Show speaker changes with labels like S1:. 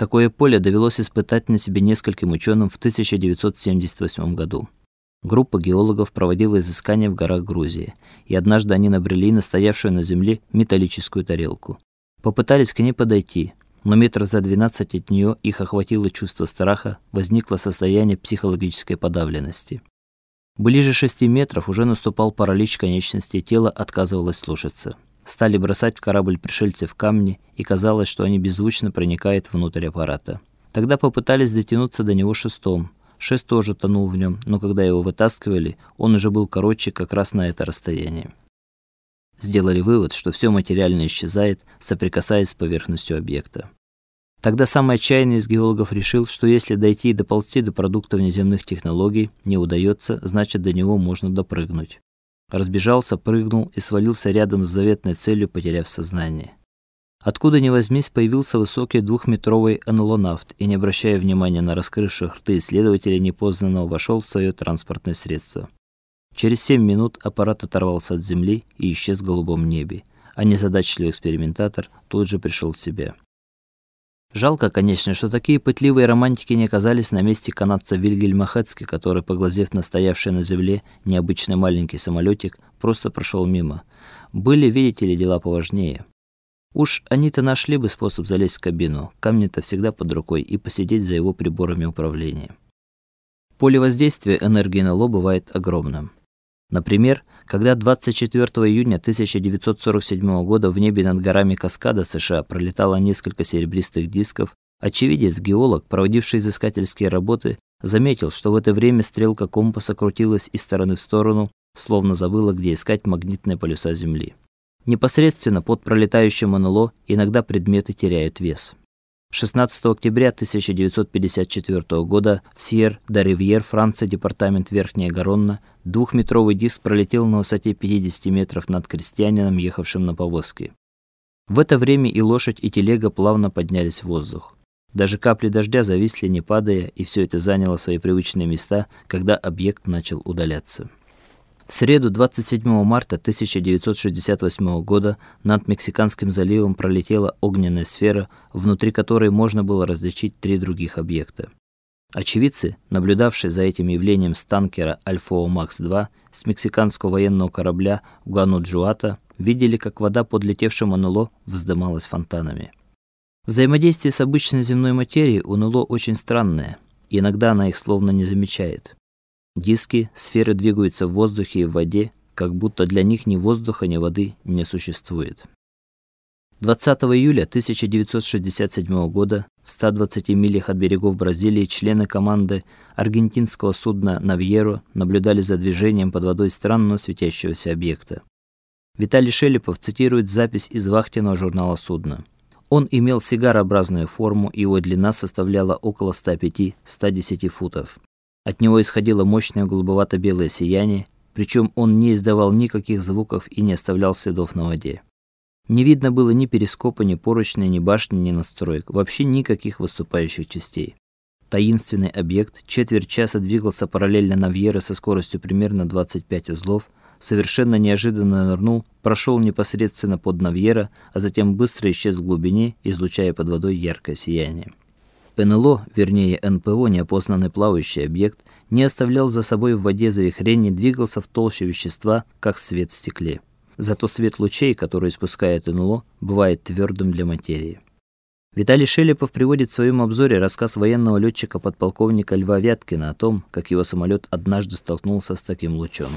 S1: Такое поле довелось испытать на себе нескольким ученым в 1978 году. Группа геологов проводила изыскания в горах Грузии, и однажды они набрели на стоявшую на земле металлическую тарелку. Попытались к ней подойти, но метров за 12 от нее их охватило чувство страха, возникло состояние психологической подавленности. Ближе шести метров уже наступал паралич конечностей, тело отказывалось слушаться. Стали бросать в корабль пришельцев камни, и казалось, что они беззвучно проникают внутрь аппарата. Тогда попытались дотянуться до него шестом. Шест тоже тонул в нем, но когда его вытаскивали, он уже был короче как раз на это расстояние. Сделали вывод, что все материальное исчезает, соприкасаясь с поверхностью объекта. Тогда самый отчаянный из геологов решил, что если дойти и доползти до продуктов внеземных технологий не удается, значит до него можно допрыгнуть. Разбежался, прыгнул и свалился рядом с заветной целью, потеряв сознание. Откуда ни возьмись, появился высокий двухметровый анлонавт и, не обращая внимания на раскрывших рты исследователя непознанного, вошел в свое транспортное средство. Через семь минут аппарат оторвался от земли и исчез в голубом небе, а незадачливый экспериментатор тут же пришел в себя. Жалко, конечно, что такие пытливые романтики не оказались на месте канадца Вильгельма Хецки, который, поглазев на стоявший на земле необычный маленький самолетик, просто прошел мимо. Были, видите ли, дела поважнее. Уж они-то нашли бы способ залезть в кабину. Камни-то всегда под рукой и посидеть за его приборами управления. Поле воздействия энергии НЛО бывает огромным. Например, когда 24 июня 1947 года в небе над горами Каскада США пролетало несколько серебристых дисков, очевидец-геолог, проводивший изыскательские работы, заметил, что в это время стрелка компаса крутилась из стороны в сторону, словно забыла, где искать магнитные полюса Земли. Непосредственно под пролетающим НЛО иногда предметы теряют вес. 16 октября 1954 года в Сьер-де-Ривьер, Франция, департамент Верхняя Гаронна, двухметровый диск пролетел на высоте 50 метров над крестьянином, ехавшим на повозке. В это время и лошадь, и телега плавно поднялись в воздух. Даже капли дождя зависли, не падая, и все это заняло свои привычные места, когда объект начал удаляться. В среду 27 марта 1968 года над Мексиканским заливом пролетела огненная сфера, внутри которой можно было различить три других объекта. Очевидцы, наблюдавшие за этим явлением с танкера Альфоо Макс-2 с мексиканского военного корабля Гуанаджуата, видели, как вода под летевшим НЛО вздымалась фонтанами. Взаимодействие с обычной земной материей у НЛО очень странное, иногда она их словно не замечает. Диски, сферы двигаются в воздухе и в воде, как будто для них ни воздуха, ни воды не существует. 20 июля 1967 года в 120 милях от берегов Бразилии члены команды аргентинского судна Навьеро наблюдали за движением под водой странного светящегося объекта. Виталий Шелепов цитирует запись из вахтенного журнала судна. Он имел сигарообразную форму, и его длина составляла около 105-110 футов. От него исходило мощное голубовато-белое сияние, причем он не издавал никаких звуков и не оставлял следов на воде. Не видно было ни перископа, ни поручня, ни башни, ни настроек, вообще никаких выступающих частей. Таинственный объект четверть часа двигался параллельно Навьера со скоростью примерно 25 узлов, совершенно неожиданно нырнул, прошел непосредственно под Навьера, а затем быстро исчез в глубине, излучая под водой яркое сияние. НЛО, вернее НПО, неопознанный плавающий объект, не оставлял за собой в воде завихрений, двигался в толще вещества, как свет в стекле. Зато свет лучей, которые испускает НЛО, бывает твердым для материи. Виталий Шелепов приводит в своем обзоре рассказ военного летчика подполковника Льва Вяткина о том, как его самолет однажды столкнулся с таким лучом.